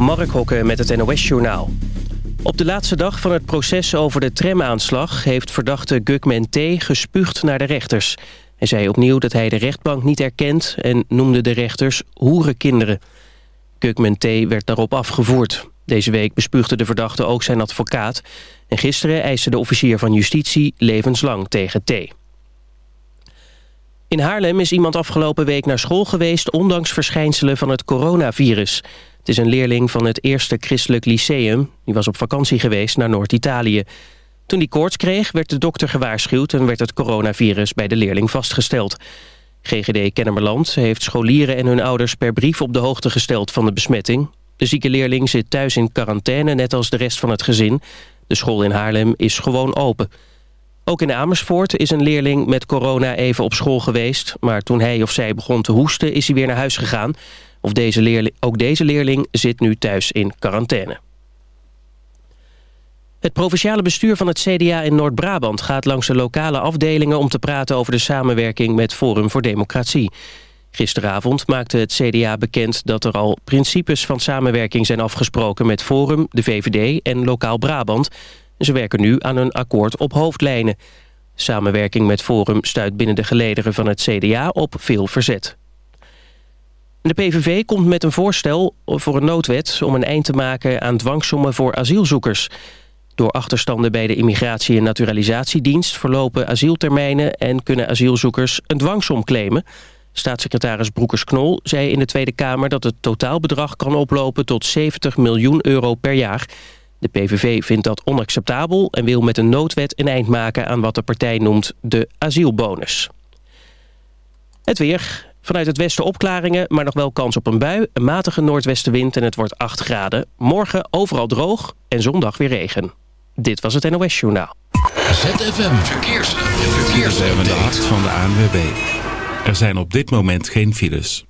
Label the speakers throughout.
Speaker 1: Mark Hokke met het NOS-journaal. Op de laatste dag van het proces over de tramaanslag... heeft verdachte Gugman T. gespuugd naar de rechters. Hij zei opnieuw dat hij de rechtbank niet erkent... en noemde de rechters hoerenkinderen. Gugman T. werd daarop afgevoerd. Deze week bespuugde de verdachte ook zijn advocaat... en gisteren eiste de officier van justitie levenslang tegen T. In Haarlem is iemand afgelopen week naar school geweest... ondanks verschijnselen van het coronavirus... Het is een leerling van het eerste christelijk lyceum. Die was op vakantie geweest naar Noord-Italië. Toen hij koorts kreeg, werd de dokter gewaarschuwd... en werd het coronavirus bij de leerling vastgesteld. GGD Kennemerland heeft scholieren en hun ouders per brief op de hoogte gesteld van de besmetting. De zieke leerling zit thuis in quarantaine, net als de rest van het gezin. De school in Haarlem is gewoon open. Ook in Amersfoort is een leerling met corona even op school geweest... maar toen hij of zij begon te hoesten is hij weer naar huis gegaan... Of deze leerling, ook deze leerling zit nu thuis in quarantaine. Het provinciale bestuur van het CDA in Noord-Brabant gaat langs de lokale afdelingen om te praten over de samenwerking met Forum voor Democratie. Gisteravond maakte het CDA bekend dat er al principes van samenwerking zijn afgesproken met Forum, de VVD en Lokaal Brabant. Ze werken nu aan een akkoord op hoofdlijnen. Samenwerking met Forum stuit binnen de gelederen van het CDA op veel verzet. De PVV komt met een voorstel voor een noodwet om een eind te maken aan dwangsommen voor asielzoekers. Door achterstanden bij de Immigratie- en Naturalisatiedienst verlopen asieltermijnen en kunnen asielzoekers een dwangsom claimen. Staatssecretaris Broekers-Knol zei in de Tweede Kamer dat het totaalbedrag kan oplopen tot 70 miljoen euro per jaar. De PVV vindt dat onacceptabel en wil met een noodwet een eind maken aan wat de partij noemt de asielbonus. Het weer. Vanuit het westen opklaringen, maar nog wel kans op een bui. Een matige noordwestenwind en het wordt 8 graden. Morgen overal droog en zondag weer regen. Dit was het NOS Journaal.
Speaker 2: ZFM Verkeers. Verkeers.
Speaker 3: de hart van de ANWB. Er zijn op dit moment geen files.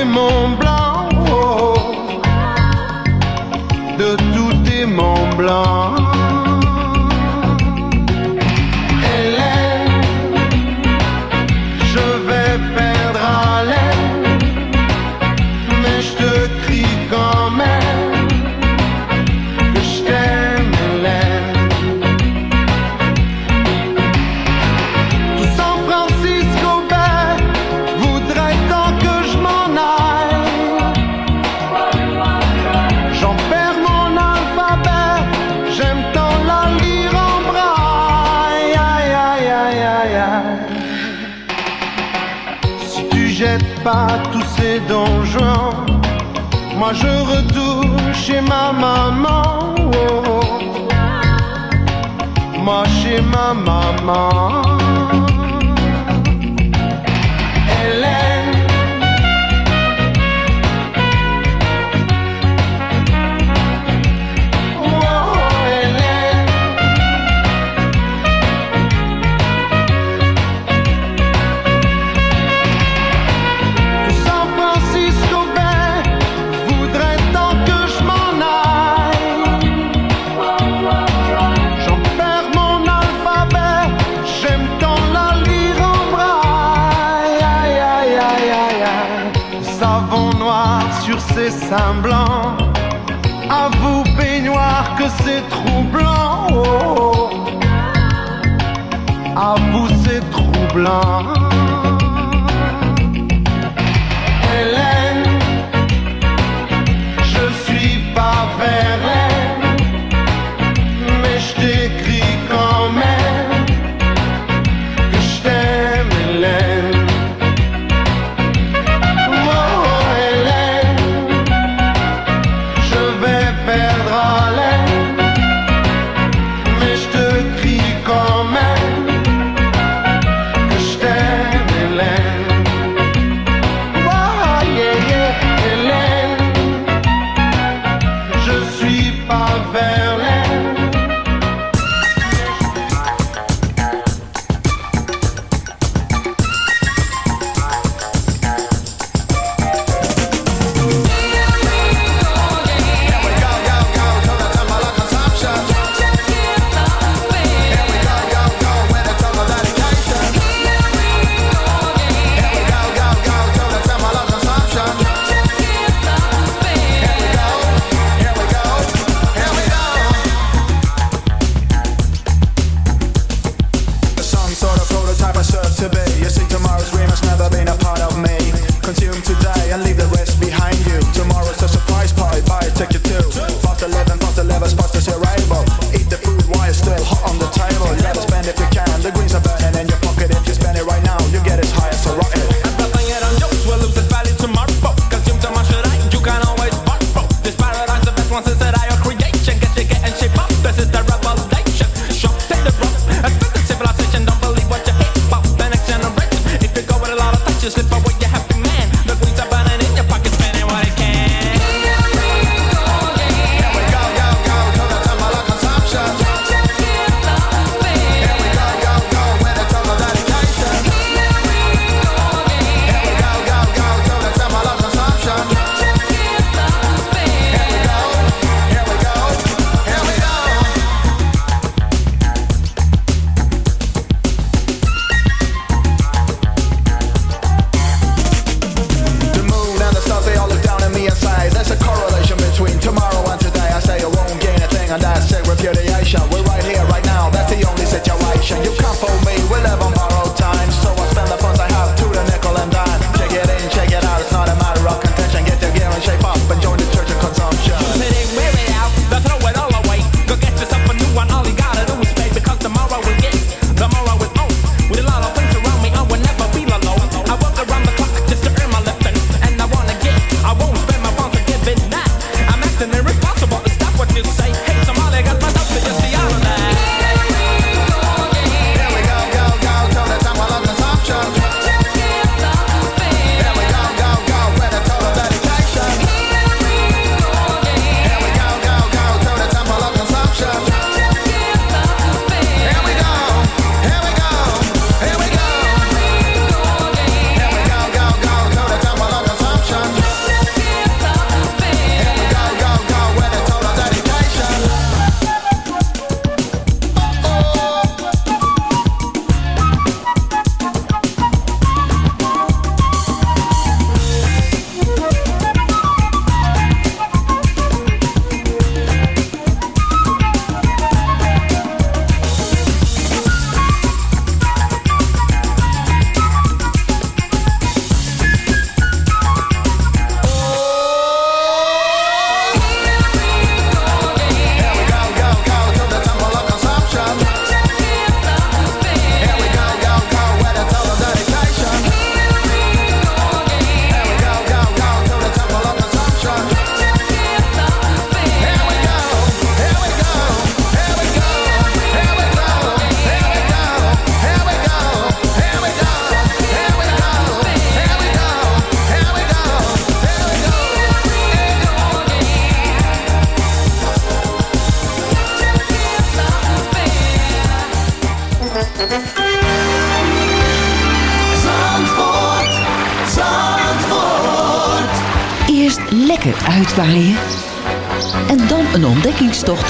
Speaker 4: tes monts blancs, oh, de tous tes monts blancs. Moi chez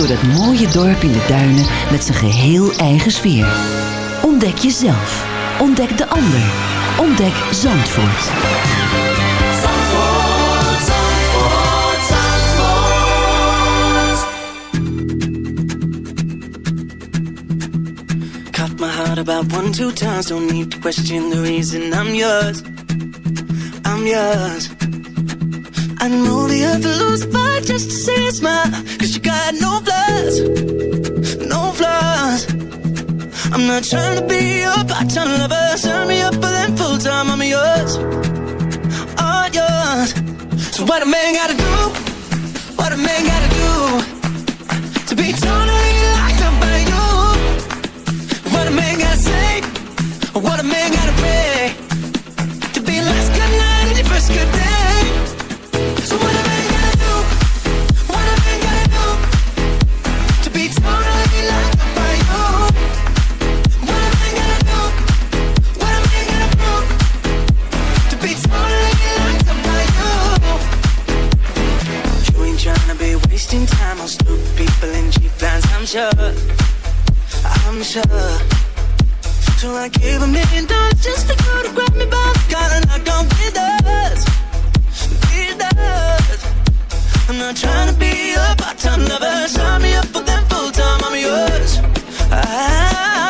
Speaker 5: door dat mooie dorp in de duinen met zijn geheel eigen sfeer. Ontdek jezelf. Ontdek de ander. Ontdek Zandvoort.
Speaker 6: Zandvoort, Zandvoort, Zandvoort.
Speaker 7: Cut my heart about one, two times. Don't need to question the reason I'm yours. I'm yours. I know the earth lose fight just to see a smile. You got no flaws, no flaws. I'm not trying to be your part-time lover. Sign me up for them full-time. I'm yours, all yours. So what a man gotta do? Wasting time on stupid people and cheap lines, I'm sure. I'm sure. So I gave a million dollars just to go to grab me by the collar knock on with us. With us. I'm not trying to be a part-time lover. Sign me up for them full-time. I'm yours. I'm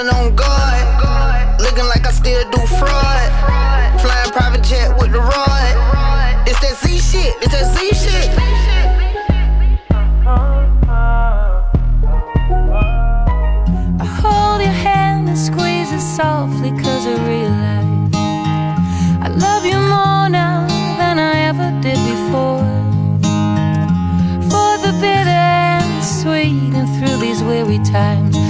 Speaker 8: Demon on guard. Looking like I still do fraud. Flying private jet with the rod. It's that Z shit, it's that Z shit.
Speaker 9: I hold your hand and squeeze it softly cause I realize I love you more now than I ever did before. For the bitter and the sweet and through these weary times.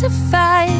Speaker 9: to fight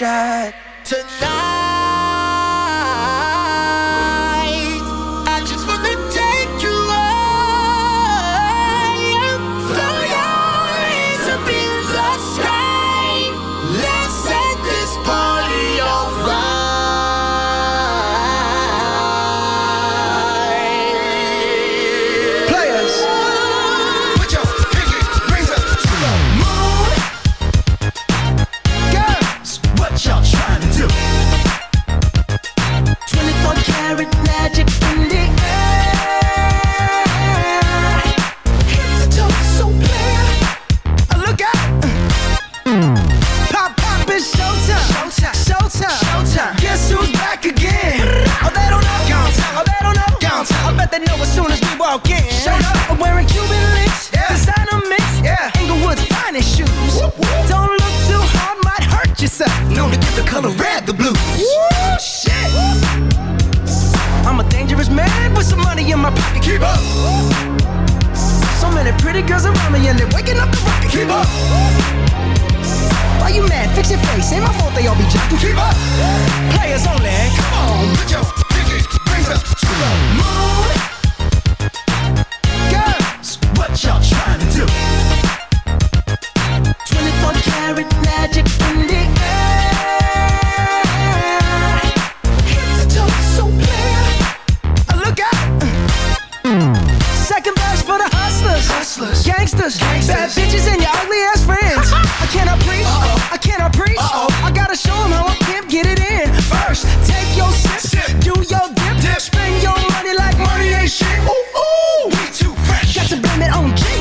Speaker 7: shot tonight.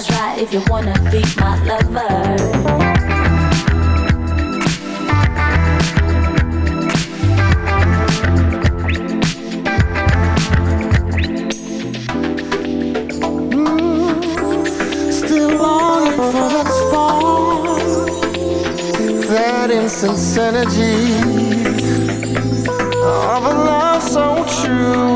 Speaker 10: stars right if you wanna be my lover.
Speaker 7: Mm, that incense energy of a love so true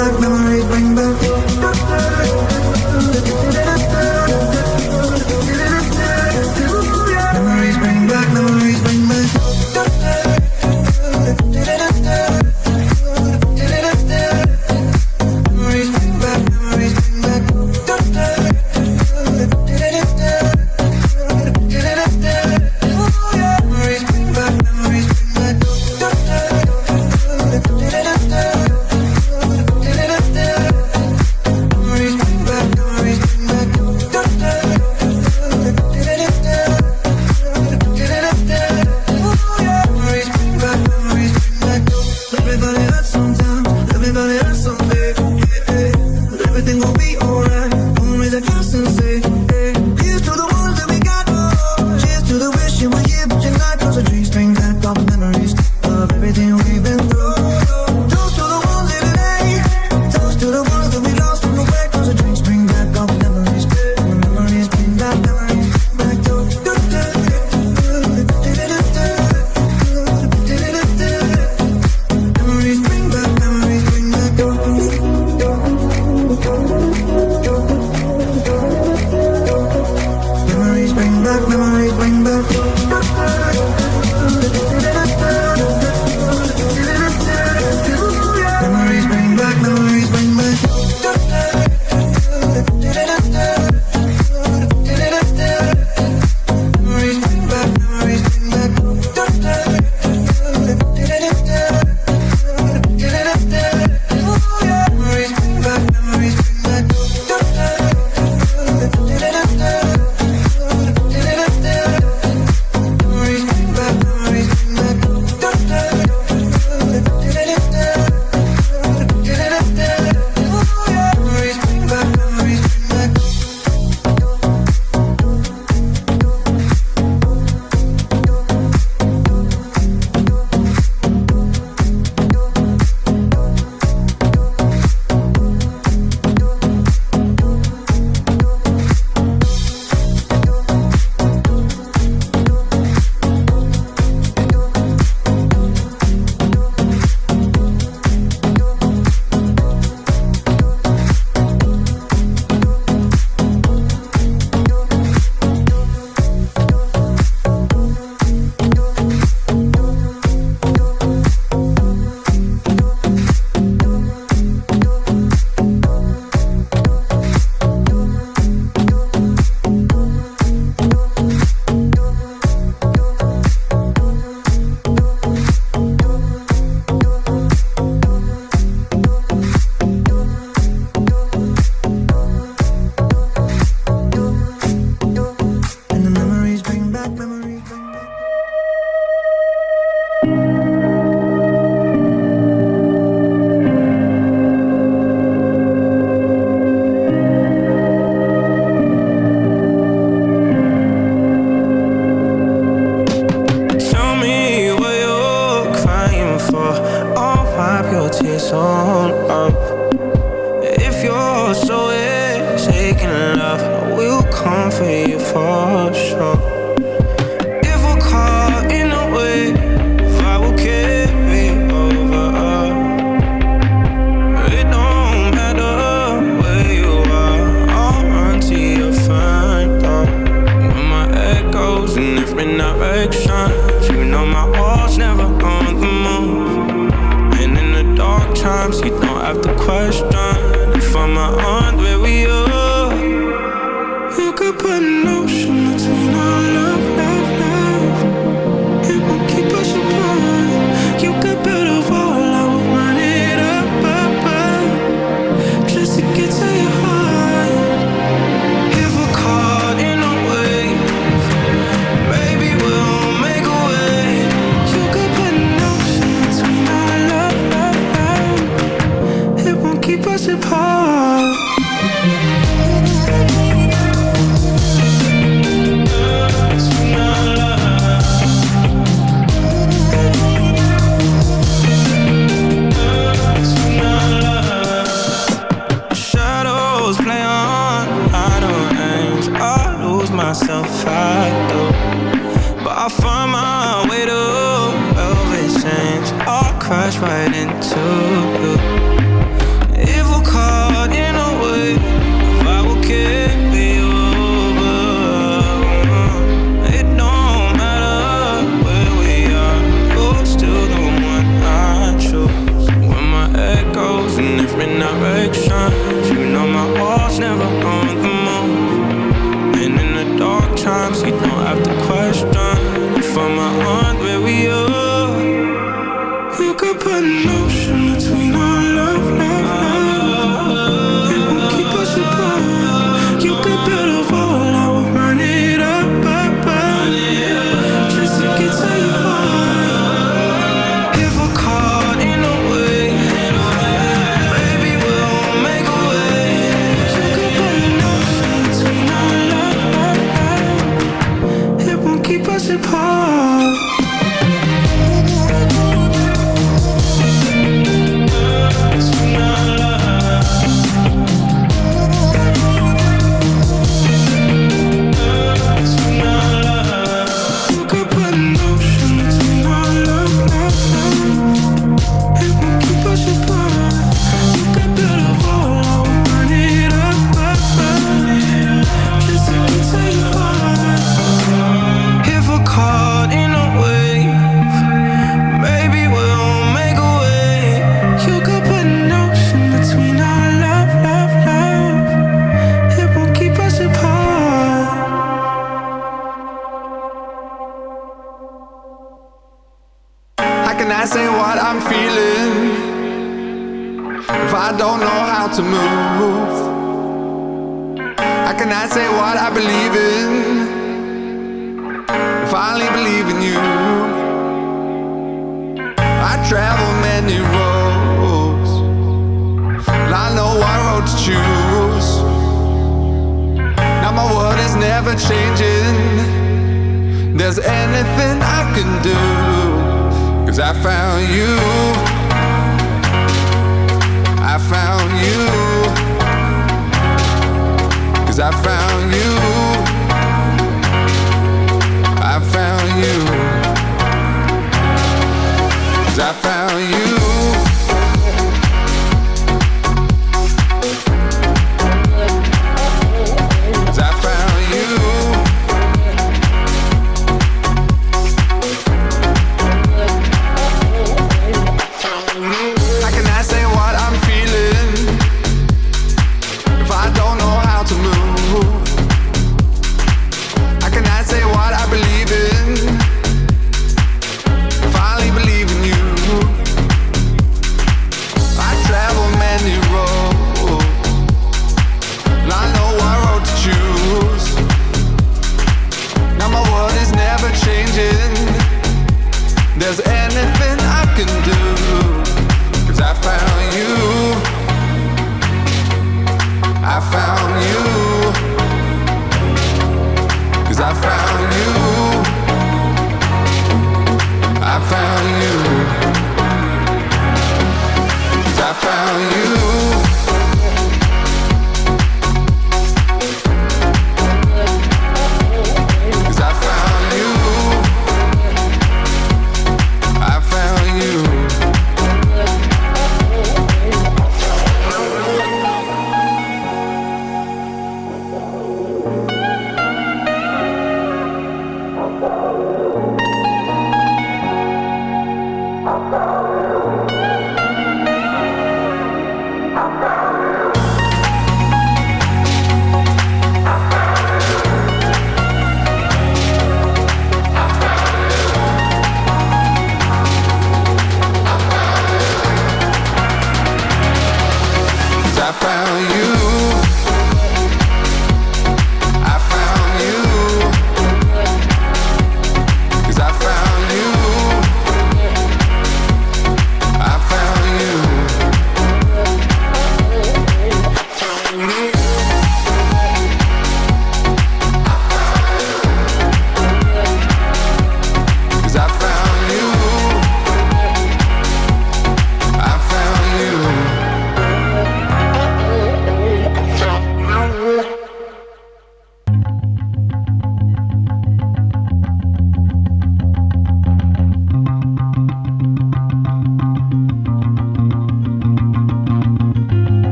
Speaker 11: back, never